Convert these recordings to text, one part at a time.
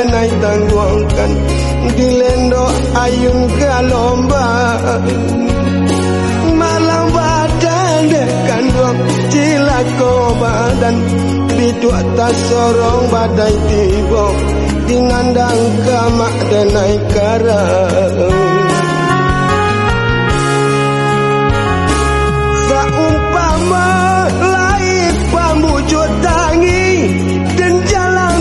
denai tangguangkan dilendo ayun galomba malam badan dekan wong cilako badan bidu atas sorong badai tiba dinandang kamak denai karang tangi Dan jalan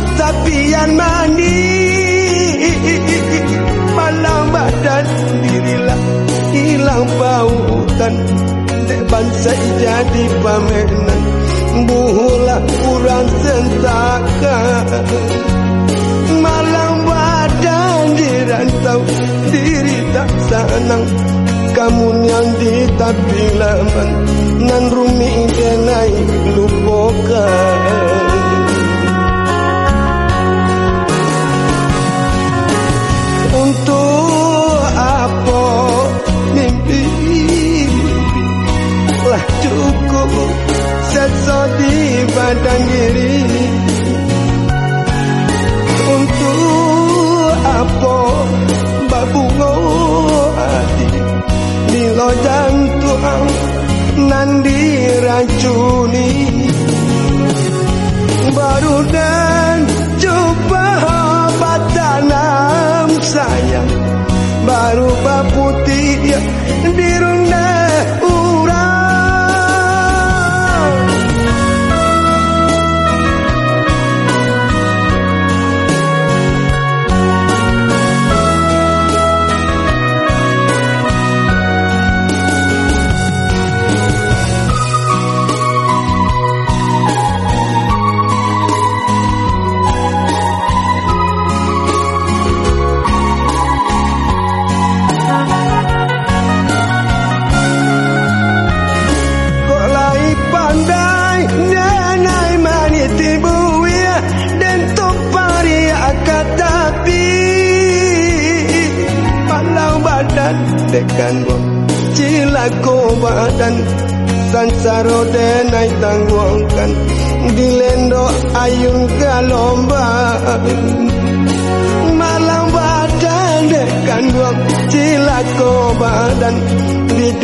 hilang pautan Dek bangsa jadi pamenan Buhulah kurang sentakan Malam badan dirantau Diri tak senang. Kamu yang di tapi laman nan rumi denai lupakan untuk di badan diri untuk apa babungo hati Nilo jantung nan diracuni Baru dan coba obat tanam sayang Baru putih dirunda Dekan bom Cilako badan Sansaro denai tangguangkan. Dilendo ayun galomba Malang badan dekan buang cilako badan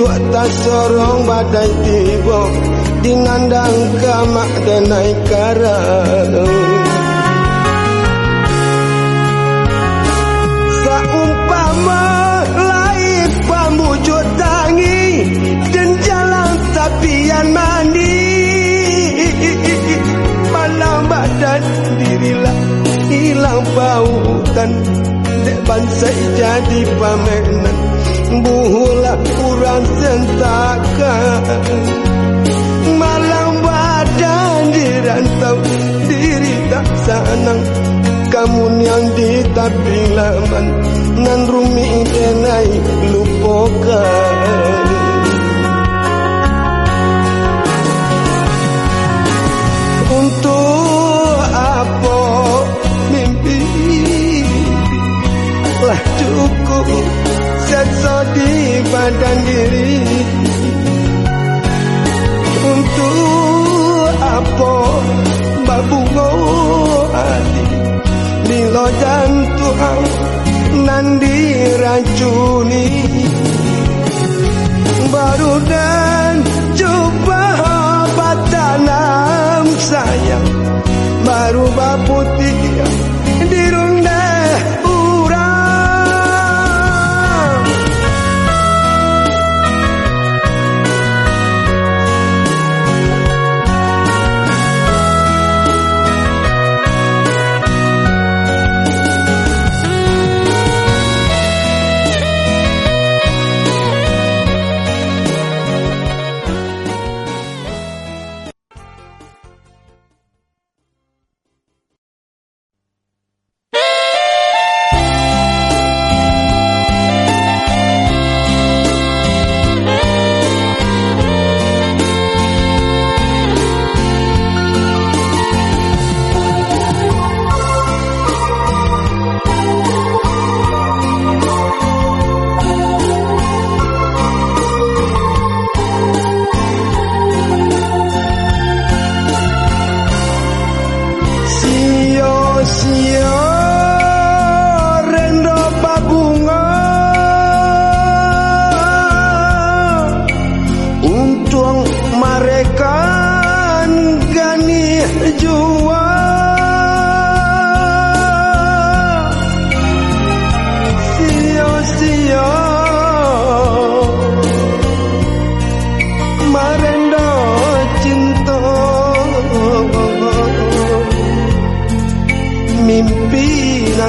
atas sorong badai tiba Dinandang kamak denai karang mandi Malam badan dirilah hilang pautan. Dek bangsa jadi pamenan Buhulah kurang sentakan Malam badan dirantau Diri tak senang. Kamu yang di tapi laman Nan rumi denai lupakan apa mimpi? Lah cukup Setso di badan diri. Untuk apa Babungo hati Nilo jantung Nan diracuni Baru dan coba obat tanam sayang Baru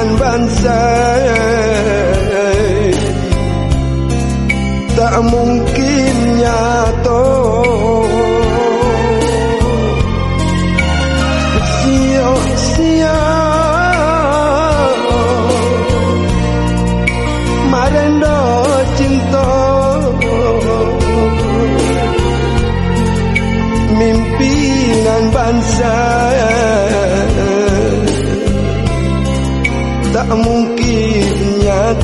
and ransom.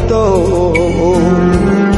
Tak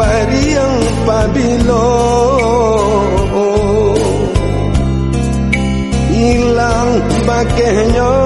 bari ang pabilog ilang bakenyo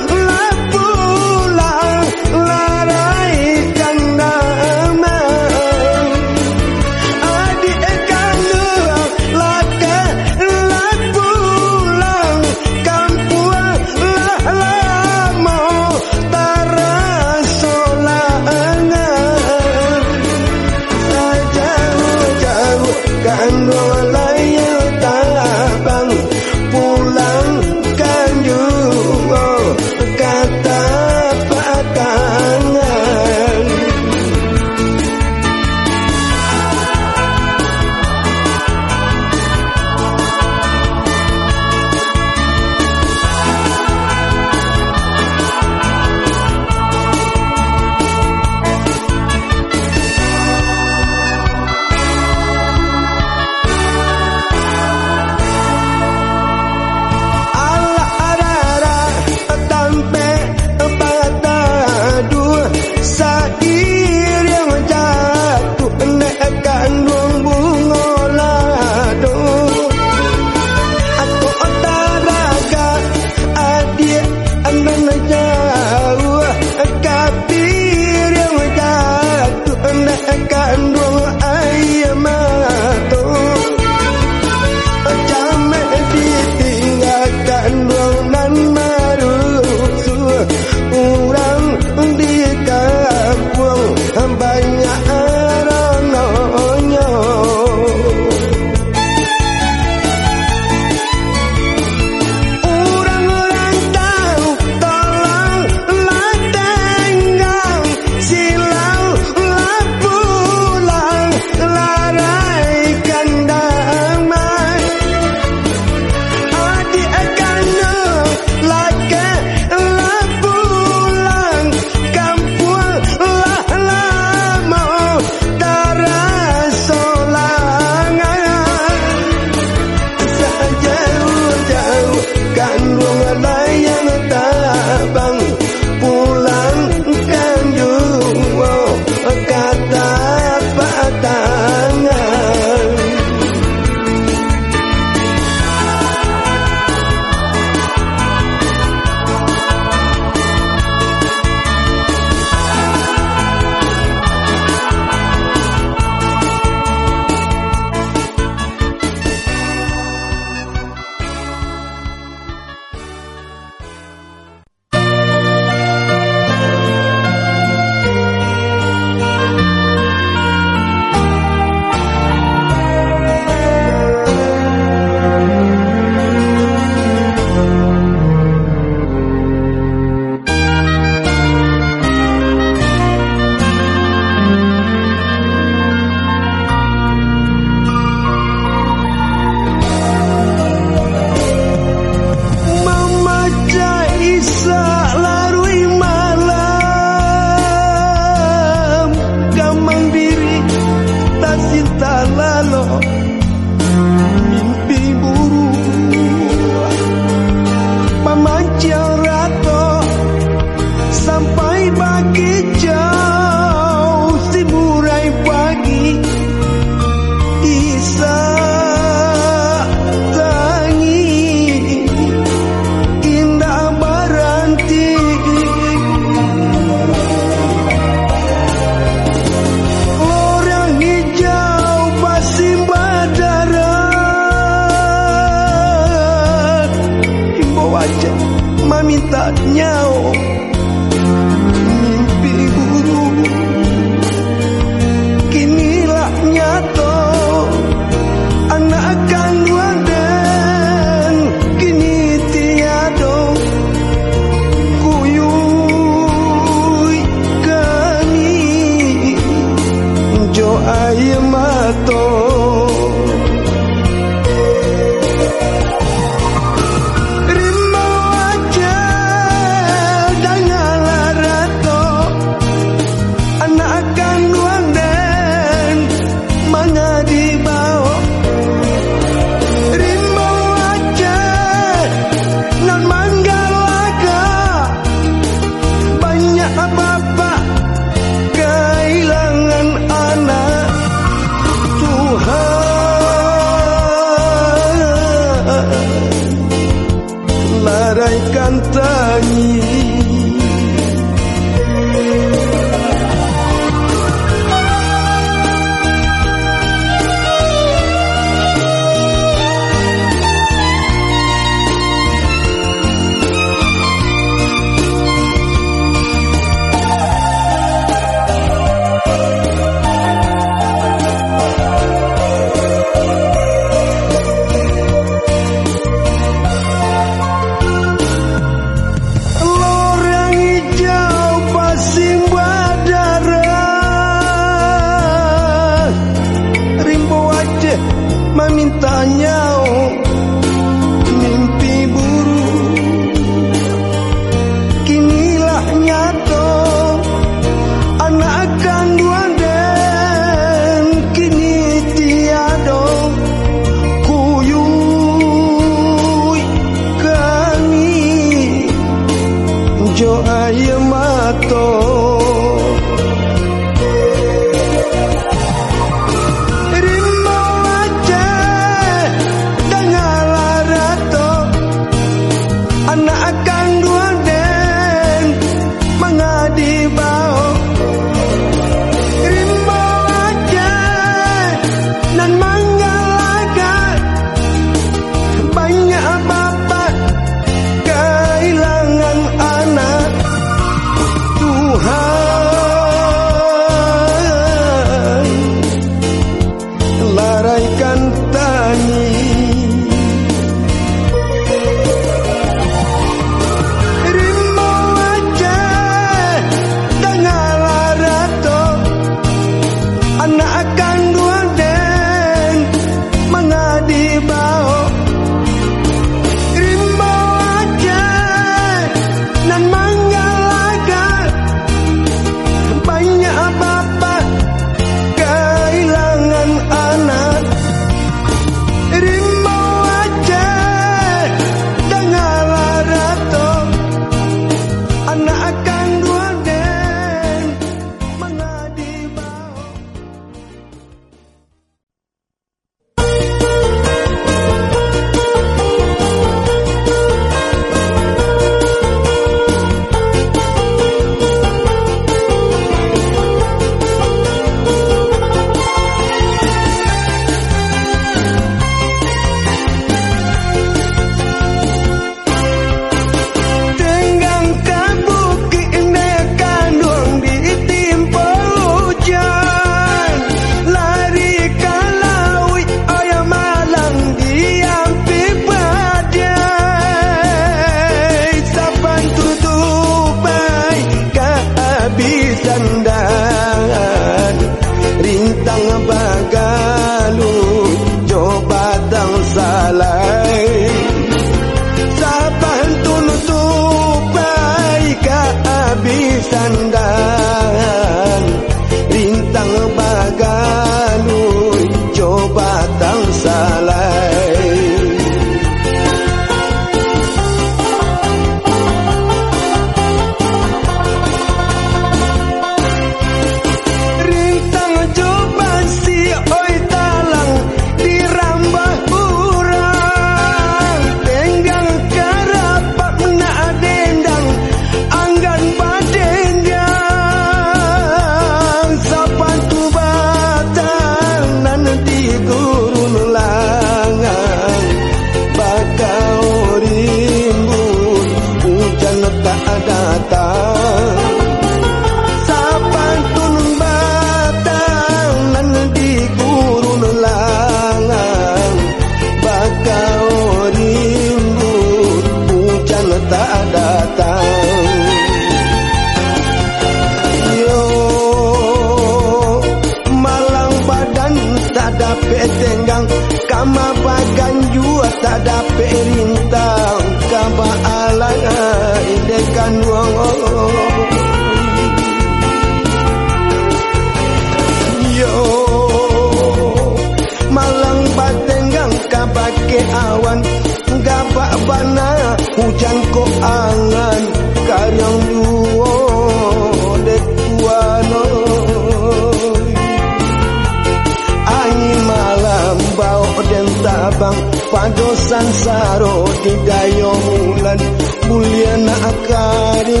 Ado sansaro Tidayo mulan Mulia na akari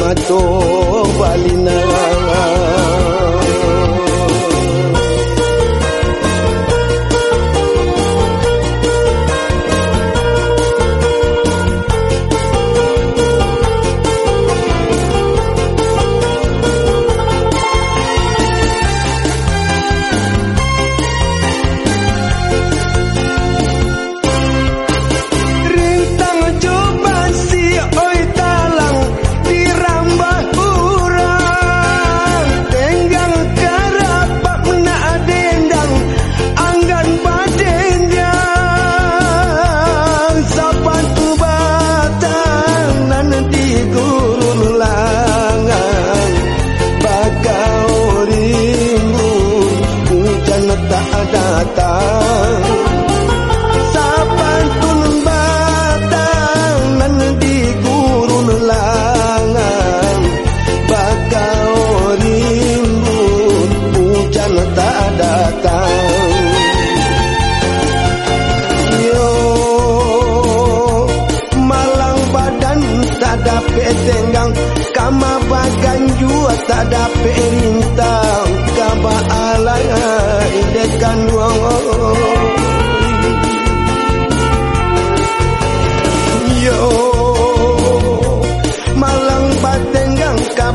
Mato balinawan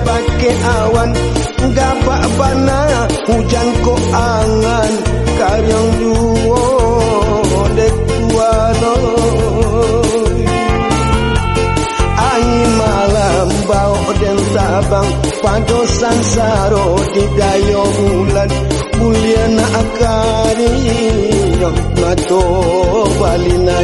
pakai awan. Gapak bana hujan ko angan. Karyang duo dek tuano Angin malam bau den sabang. Pado sansaro di dayo bulan Mulia na akari Mato balina